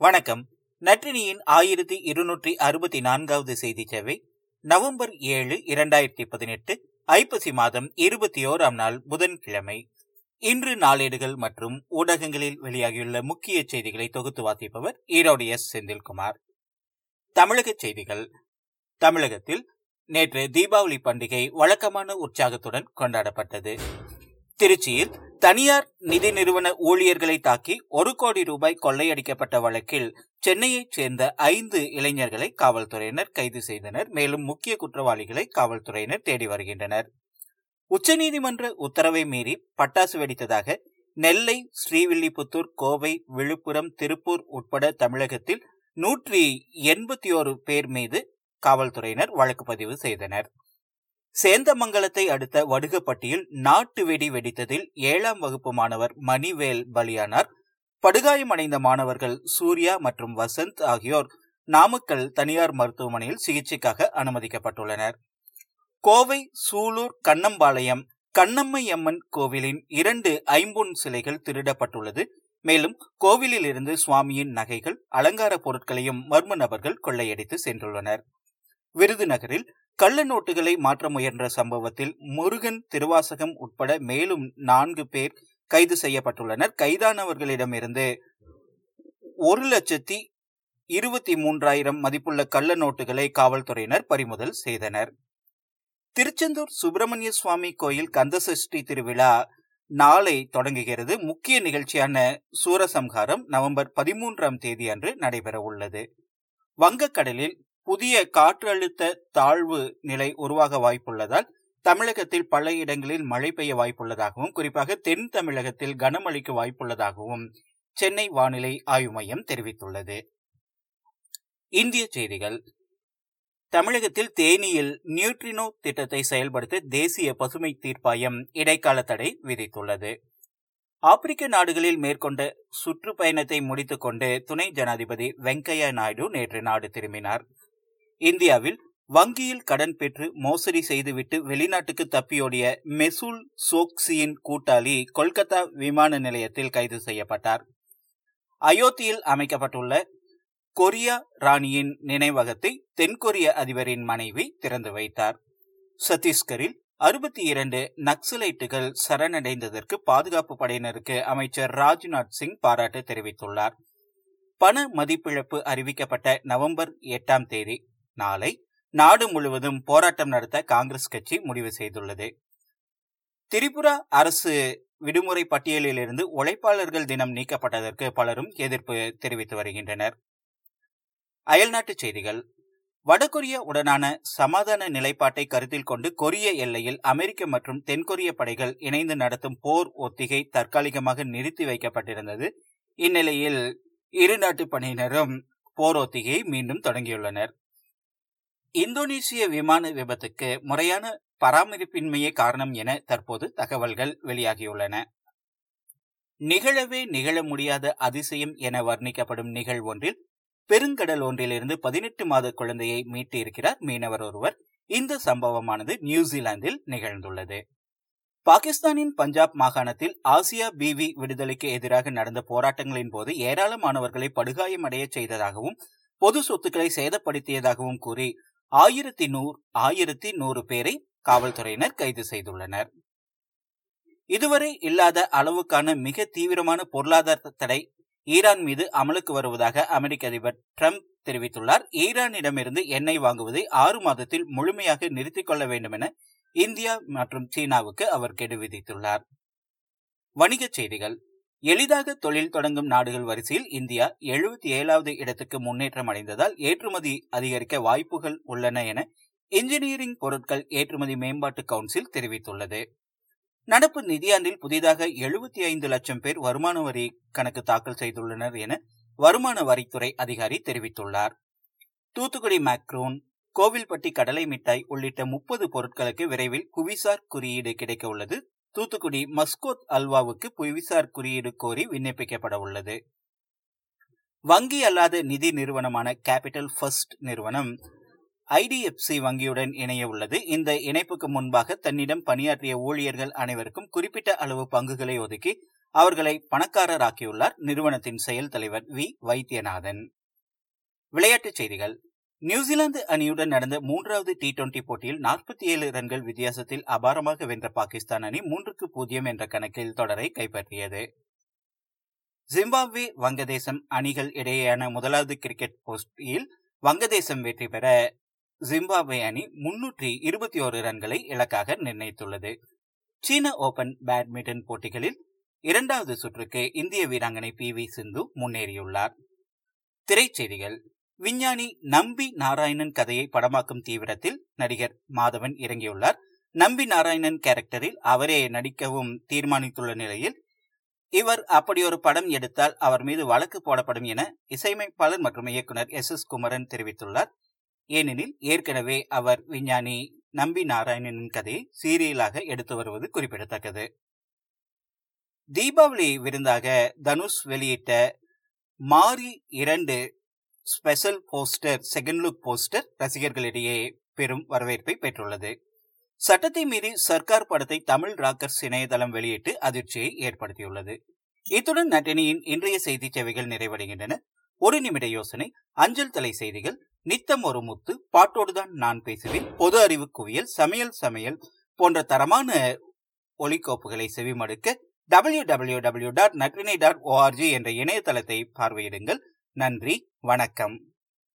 வணக்கம். நற்றினியின் ஆயிரத்தி இருநூற்றி அறுபத்தி நான்காவது செய்தி சேவை நவம்பர் ஏழு இரண்டாயிரத்தி பதினெட்டு ஐப்பசி மாதம் இருபத்தி ஓராம் நாள் புதன்கிழமை. இன்று நாளேடுகள் மற்றும் ஊடகங்களில் வெளியாகியுள்ள முக்கிய செய்திகளை தொகுத்து வாசிப்பவர் ஈரோடு எஸ். செந்தில்குமார். தமிழக செய்திகள். தமிழகத்தில் நேற்று தீபாவளி பண்டிகை வழக்கமான உற்சாகத்துடன் கொண்டாடப்பட்டது. திருச்சியில் தனியார் நிதி நிறுவன ஊழியர்களை தாக்கி ஒரு கோடி ரூபாய் கொள்ளையடிக்கப்பட்ட வழக்கில் சென்னையைச் சேர்ந்த ஐந்து இளைஞர்களை காவல்துறையினர் கைது செய்தனர். மேலும் முக்கிய குற்றவாளிகளை காவல்துறையினர் தேடி வருகின்றனர். உச்சநீதிமன்ற உத்தரவை மீறி பட்டாசு வெடித்ததாக நெல்லை ஸ்ரீவில்லிபுத்தூர் கோவை விழுப்புரம் திருப்பூர் உட்பட தமிழகத்தில் நூற்றி எண்பத்தி ஓரு பேர் மீது காவல்துறையினர் வழக்கு பதிவு செய்தனர். சேந்தமங்கலத்தை அடுத்த வடுகப்பட்டியில் நாட்டு வெடி வெடித்ததில் ஏழாம் வகுப்பு மாணவர் மணிவேல் பலியானார். படுகாயமடைந்த மாணவர்கள் சூர்யா மற்றும் வசந்த் ஆகியோர் நாமக்கல் தனியார் மருத்துவமனையில் சிகிச்சைக்காக அனுமதிக்கப்பட்டுள்ளனர். கோவை சூலூர் கண்ணம்பாளையம் கண்ணம்மையம்மன் கோவிலின் இரண்டு ஐம்பொன் சிலைகள் திருடப்பட்டுள்ளது. மேலும் கோவிலில் இருந்து சுவாமியின் நகைகள் அலங்கார பொருட்களையும் மர்ம நபர்கள் கொள்ளையடித்து சென்றுள்ளனர். விருதுநகரில் கள்ள நோட்டுகளை மாற்ற முயன்ற சம்பவத்தில் முருகன் திருவாசகம் உட்பட மேலும் நான்கு பேர் கைது செய்யப்பட்டுள்ளனர். கைதானவர்களிடமிருந்து ஒரு லட்சத்தி இருபத்தி மூன்றாயிரம் மதிப்புள்ள கள்ள நோட்டுகளை காவல்துறையினர் பறிமுதல் செய்தனர். திருச்செந்தூர் சுப்பிரமணிய சுவாமி கோயில் கந்தசஷ்டி திருவிழா நாளை தொடங்குகிறது. முக்கிய நிகழ்ச்சியான சூரசம்ஹாரம் நவம்பர் பதிமூன்றாம் தேதி அன்று நடைபெற உள்ளது வங்கக்கடலில் புதிய காற்றழுத்த தாழ்வு நிலை உருவாக வாய்ப்புள்ளதால் தமிழகத்தில் பல இடங்களில் மழை பெய்ய வாய்ப்புள்ளதாகவும் குறிப்பாக தென் தமிழகத்தில் கனமழைக்கு வாய்ப்புள்ளதாகவும் சென்னை வானிலை ஆய்வு மையம் தெரிவித்துள்ளது. இந்திய செய்திகள். தமிழகத்தில் தேனியில் நியூட்ரினோ திட்டத்தை செயல்படுத்த தேசிய பசுமை தீர்ப்பாயம் இடைக்கால தடை விதித்துள்ளது. ஆப்பிரிக்க நாடுகளில் மேற்கொண்ட சுற்றுப்பயணத்தை முடித்துக் கொண்டு துணை ஜனாதிபதி வெங்கையா நாயுடு நேற்று நாடு திரும்பினார். இந்தியாவில் வங்கியில் கடன் பெற்று மோசடி செய்துவிட்டு வெளிநாட்டுக்கு தப்பியோடிய மெசூல் சோக்சியின் கூட்டாளி கொல்கத்தா விமான நிலையத்தில் கைது செய்யப்பட்டார். அயோத்தியில் அமைக்கப்பட்டுள்ள கொரியா ராணியின் நினைவகத்தை தென்கொரிய அதிபரின் மனைவி திறந்து வைத்தார். சத்தீஸ்கரில் அறுபத்தி இரண்டு நக்சலைட்டுகள் சரணடைந்ததற்கு பாதுகாப்பு படையினருக்கு அமைச்சர் ராஜ்நாத் சிங் பாராட்டு தெரிவித்துள்ளார். பண மதிப்பிழப்பு அறிவிக்கப்பட்ட நவம்பர் எட்டாம் தேதி நாளை நாடு முழுவதும் போராட்டம் நடத்த காங்கிரஸ் கட்சி முடிவு செய்துள்ளது. திரிபுரா அரசு விடுமுறை பட்டியலிலிருந்து உழைப்பாளர்கள் தினம் நீக்கப்பட்டதற்கு பலரும் எதிர்ப்பு தெரிவித்து வருகின்றனர். அயல்நாட்டுச் செய்திகள். வடகொரிய உடனான சமாதான நிலைப்பாட்டை கருத்தில் கொண்டு கொரிய எல்லையில் அமெரிக்க மற்றும் தென்கொரிய படைகள் இணைந்து நடத்தும் போர் ஒத்திகை தற்காலிகமாக நிறுத்தி வைக்கப்பட்டிருந்தது. இந்நிலையில் இரு நாட்டு பணியினரும் போர் ஒத்திகையை மீண்டும் தொடங்கியுள்ளனர். இந்தோனேசிய விமான விபத்துக்கு முறையான பராமரிப்பின்மையே காரணம் என தற்போது தகவல்கள் வெளியாகியுள்ளன. நிகழவே நிகழ முடியாத அதிசயம் என வர்ணிக்கப்படும் நிகழ்வொன்றில் பெருங்கடல் ஒன்றிலிருந்து பதினெட்டு மாத குழந்தையை மீட்டிருக்கிறார் மீனவர் ஒருவர். இந்த சம்பவமானது நியூசிலாந்தில் நிகழ்ந்துள்ளது. பாகிஸ்தானின் பஞ்சாப் மாகாணத்தில் ஆசியா பிவி விடுதலைக்கு எதிராக நடந்த போராட்டங்களின் போது ஏராளமானவர்களை படுகாயமடைய செய்ததாகவும் பொது சொத்துக்களை சேதப்படுத்தியதாகவும் கூறி ஆயிரத்தி நூறு ஆயிரத்தி நூறு பேரை காவல்துறையினர் கைது செய்துள்ளனர். இதுவரை இல்லாத அளவுக்கான மிக தீவிரமான பொருளாதார தடை ஈரான் மீது அமலுக்கு வருவதாக அமெரிக்க அதிபர் டிரம்ப் தெரிவித்துள்ளார். ஈரானிடமிருந்து எண்ணெய் வாங்குவதை ஆறு மாதத்தில் முழுமையாக நிறுத்திக் கொள்ள வேண்டும் என இந்தியா மற்றும் சீனாவுக்கு அவர் கெடு விதித்துள்ளார் வணிகச் செய்திகள். எளிதாக தொழில் தொடங்கும் நாடுகள் வரிசையில் இந்தியா எழுபத்தி ஏழாவது இடத்துக்கு முன்னேற்றம் அடைந்ததால் ஏற்றுமதி அதிகரிக்க வாய்ப்புகள் உள்ளன என இன்ஜினியரிங் பொருட்கள் ஏற்றுமதி மேம்பாட்டு கவுன்சில் தெரிவித்துள்ளது. நடப்பு நிதியாண்டில் புதிதாக எழுபத்தி ஐந்து லட்சம் பேர் வருமான வரி கணக்கு தாக்கல் செய்துள்ளனர் என வருமான வரித்துறை அதிகாரி தெரிவித்துள்ளார். தூத்துக்குடி மேக்ரோன் கோவில்பட்டி கடலை மிட்டாய் உள்ளிட்ட முப்பது பொருட்களுக்கு விரைவில் புவிசார் குறியீடு கிடைக்க உள்ளது. தூத்துக்குடி மஸ்கோத் அல்வாவுக்கு புவிசார் குறியீடு கோரி விண்ணப்பிக்கப்பட உள்ளது. வங்கி அல்லாத நிதி நிறுவனமான கேபிட்டல் ஃபர்ஸ்ட் நிறுவனம் ஐடிஎஃப்சி வங்கியுடன் இணைய உள்ளது. இந்த இணைப்புக்கு முன்பாக தன்னிடம் பணியாற்றிய ஊழியர்கள் அனைவருக்கும் குறிப்பிட்ட அளவு பங்குகளை ஒதுக்கி அவர்களை பணக்காரராக்கியுள்ளார் நிறுவனத்தின் செயல் தலைவர் வி வைத்தியநாதன். விளையாட்டுச் செய்திகள். நியூசிலாந்து அணியுடன் நடந்த மூன்றாவது டி டுவெண்டி போட்டியில் நாற்பத்தி ஏழு ரன்கள் வித்தியாசத்தில் அபாரமாக வென்ற பாகிஸ்தான் அணி மூன்றுக்கு பூஜ்ஜியம் என்ற கணக்கில் தொடரை கைப்பற்றியது. ஜிம்பாப்வே வங்கதேசம் அணிகள் இடையேயான முதலாவது கிரிக்கெட் போட்டியில் வங்கதேசம் வெற்றி பெற ஜிம்பாப்வே அணி முன்னூற்றி இருபத்தி ஓரு ரன்களை இலக்காக நிர்ணயித்துள்ளது. சீன ஓபன் பேட்மிண்டன் போட்டிகளில் இரண்டாவது சுற்றுக்கு இந்திய வீராங்கனை பி வி சிந்து முன்னேறியுள்ளார். திரைச்செய்திகள். விஞ்ஞானி நம்பி நாராயணன் கதையை படமாக்கும் தீவிரத்தில் நடிகர் மாதவன் இறங்கியுள்ளார். நம்பி நாராயணன் கேரக்டரில் அவரே நடிக்கவும் தீர்மானித்துள்ள நிலையில் இவர் அப்படி ஒரு படம் எடுத்தால் அவர் மீது வழக்கு போடப்படும் என இசையமைப்பாளர் மற்றும் இயக்குனர் எஸ். எஸ். குமரன் தெரிவித்துள்ளார். ஏனெனில் ஏற்கனவே அவர் விஞ்ஞானி நம்பி நாராயணனின் கதையை சீரியலாக எடுத்து வருவது குறிப்பிடத்தக்கது. தீபாவளி விருந்தாக தனுஷ் வெளியிட்ட மாரி இரண்டு special poster second look poster ரசிகர்களிடையே பெரும் வரவேற்பை பெற்றுள்ளது. சட்டத்தை மீறி சர்க்கார் படத்தை தமிழ் ராக்கர்ஸ் இணையதளம் வெளியிட்டு அதிர்ச்சியை ஏற்படுத்தியுள்ளது. இத்துடன் நட்டினியின் இன்றைய செய்தி சேவைகள் நிறைவடைகின்றன. ஒரு நிமிட யோசனை அஞ்சல் தலை செய்திகள் நித்தம் ஒரு முத்து பாட்டோடுதான் நான் பேசுவேன் பொது அறிவு குவியல் சமையல் சமையல் போன்ற தரமான ஒலிக்கோப்புகளை செவிமடுக்க W W W dot Natrinai dot O R G என்ற இணையதளத்தை பார்வையிடுங்கள். நன்றி வணக்கம்.